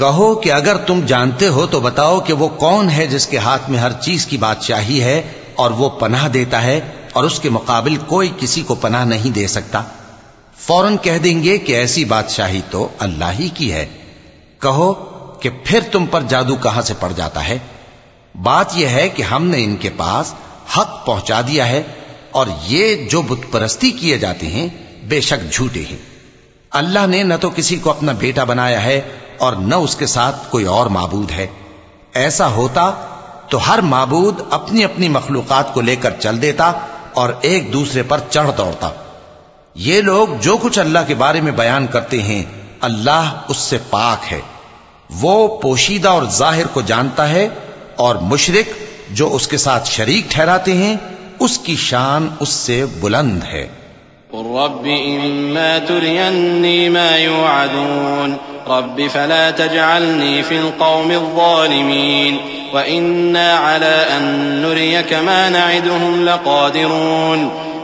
कहो कि अगर तुम जानते हो तो बताओ कि वो कौन है जिसके हाथ में हर चीज़ की बादशाही है और वो पनाह देता है और उसके मुकाबिल कोई किसी को पनाह नहीं दे सकता। फ़ौरन कह देंगे कि ऐसी बादशाही तो अल्लाह ही की है। कहो कि फिर तुम पर जादू कहाँ से पड़ जाता है? बात यह है कि हमने इनके पास हक पहुँचा दिया है और ये जो बुत परस्ती किए जाते हैं, बेशक झूठे हैं। अल्लाह ने न तो किसी को अपना बेटा बनाया है और न उसके साथ कोई और माबूद है। ऐसा होता तो हर माबूद अपनी अपनी मखलूकत को लेकर चल देता और एक दूसरे पर चढ़ दौड़ता। ये लोग जो कुछ अल्लाह के बारे में बयान करते हैं, अल्लाह उससे पाक है। वो पोशीदा और ज़ाहिर को जानता है और मुशरक जो उसके साथ शरीक ठहराते हैं, उसकी शान उससे बुलंद है। रब फला तजअलनी फिल कौमिल ज़ालिमीन व इन्ना अला अन नुरियक मा नइदुहुम लक़ादिरून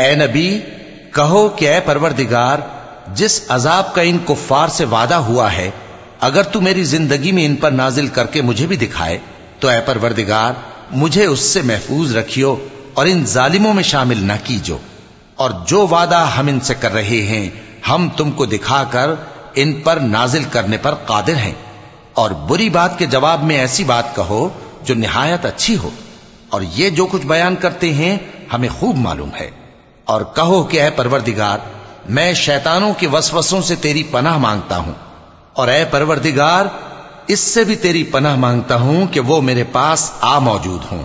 ए नबी कहो कि ए परवरदिगार जिस अजाब का इन कुफ्फार से वादा हुआ है अगर तू मेरी ज़िंदगी में इन पर नाजिल करके मुझे भी दिखाए तो ए परवरदिगार, मुझे उससे महफूज रखियो और इन जालिमों में शामिल न कीजो। और जो वादा हम इनसे कर रहे हैं, हम तुमको दिखाकर इन पर नाजिल करने पर कादिर हैं। और बुरी बात के जवाब में ऐसी बात कहो, जो निहायत अच्छी हो। और ये जो कुछ बयान करते हैं, हमें खूब मालूम है। और कहो कि अः परवरदिगार, मैं शैतानों के वसवसों से तेरी पनाह माँगता हूँ। और अः परवरदिगार इससे भी तेरी पनाह मांगता हूं कि वो मेरे पास आ मौजूद हों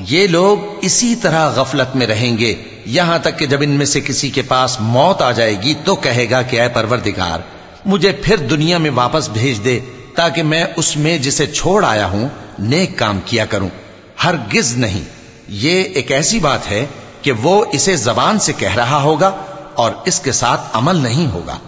ये लोग इसी तरह गफलत में रहेंगे। यहाँ तक कि जब इनमें से किसी के पास मौत आ जाएगी तो कहेगा कि अय परवरदिगार, मुझे फिर दुनिया में वापस भेज दे, ताकि मैं उसमें जिसे छोड़ आया हूँ, नेक काम किया करूँ। हर गिज नहीं। ये एक ऐसी बात है कि वो इसे जबान से कह रहा होगा और इसके साथ अमल नहीं होगा।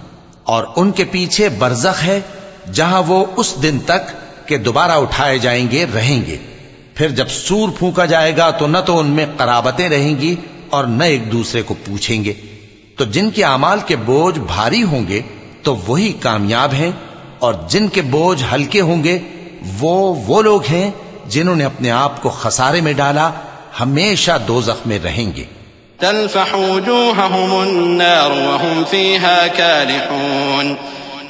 और उनके पीछे बरजख है, जहाँ वो उस दिन तक के दोबारा उठाए जाएँगे, रहेंगे। फिर जब सूर फूका जाएगा तो न तो उनमें कराबतें रहेंगी और न एक दूसरे को पूछेंगे। तो जिनके अमाल के बोझ भारी होंगे तो वही कामयाब हैं, और जिनके बोझ हल्के होंगे, वो वो लोग हैं जिन्होंने अपने आप को खसारे में डाला, हमेशा दो में रहेंगे।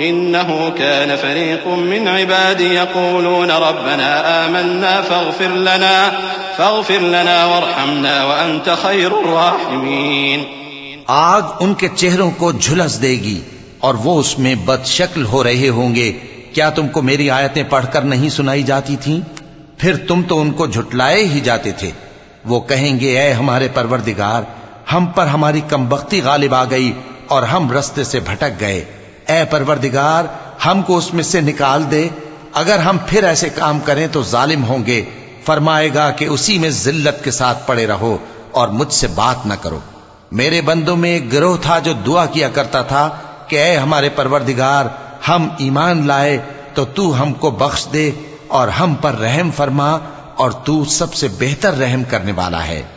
इन्नहु कान फरीकुम मिन इबादी यकूलून रब्बना आमन्ना फगफिर लना फगफिर लना वरहमना व अंत खैरुर राहिमीन आग उनके चेहरों को झुलस देगी और वो उसमें बदशक्ल हो रहे होंगे क्या तुमको मेरी आयतें पढ़कर नहीं सुनाई जाती थीं? फिर तुम तो उनको झुटलाए ही जाते थे वो कहेंगे ऐ हमारे परवरदिगार हम पर हमारी कमबख्ती गालिब आ गई और हम रस्ते से भटक गए। ए परवरदिगार, हमको उसमें से निकाल दे। अगर हम फिर ऐसे काम करें तो जालिम होंगे। फरमाएगा कि उसी में जिल्लत के साथ पड़े रहो और मुझसे बात न करो। मेरे बंदों में एक गिरोह था जो दुआ किया करता था कि ए हमारे परवरदिगार, हम ईमान लाए तो तू हमको बख्श दे और हम पर रहम फरमा और तू सबसे बेहतर रहम करने वाला है।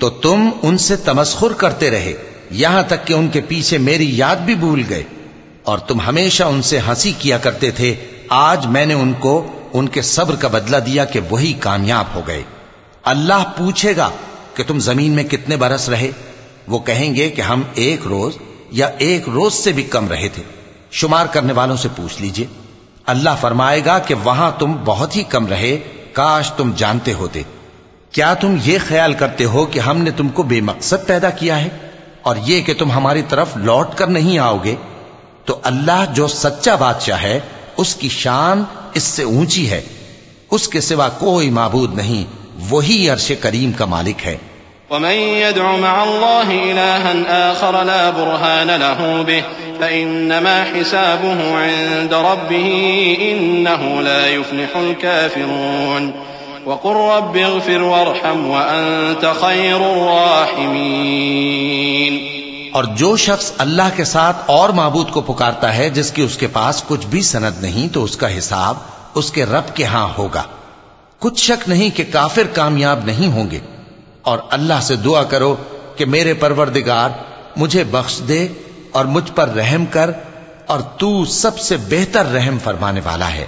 तो तुम उनसे तमस्खुर करते रहे यहां तक कि उनके पीछे मेरी याद भी भूल गए और तुम हमेशा उनसे हंसी किया करते थे आज मैंने उनको उनके सब्र का बदला दिया कि वही कामयाब हो गए। अल्लाह पूछेगा कि तुम ज़मीन में कितने बरस रहे? वो कहेंगे कि हम एक रोज या एक रोज से भी कम रहे थे। शुमार करने वालों से पूछ लीजिए। अल्लाह फरमाएगा कि वहाँ तुम बहुत ही कम रहे। काश तुम जानते होते। क्या तुम ये ख्याल करते हो कि हमने तुमको बेमकसद पैदा किया है और ये कि तुम हमारी तरफ़ लौट कर नहीं आओगे? तो अल्लाह जो सच्चा बादशाह है उसकी शान इससे ऊँची है। उसके सिवा कोई माबूद नहीं, वही अरश करीम का मालिक है। और जो शख्स अल्लाह के साथ और माबूद को पुकारता है, जिसकी उसके पास कुछ भी सनद नहीं तो उसका हिसाब उसके रब के यहाँ होगा। कुछ शक नहीं कि काफिर कामयाब नहीं होंगे। और अल्लाह से दुआ करो कि मेरे परवरदिगार, मुझे बख्श दे और मुझ पर रहम कर, और तू सबसे बेहतर रहम फरमाने वाला है।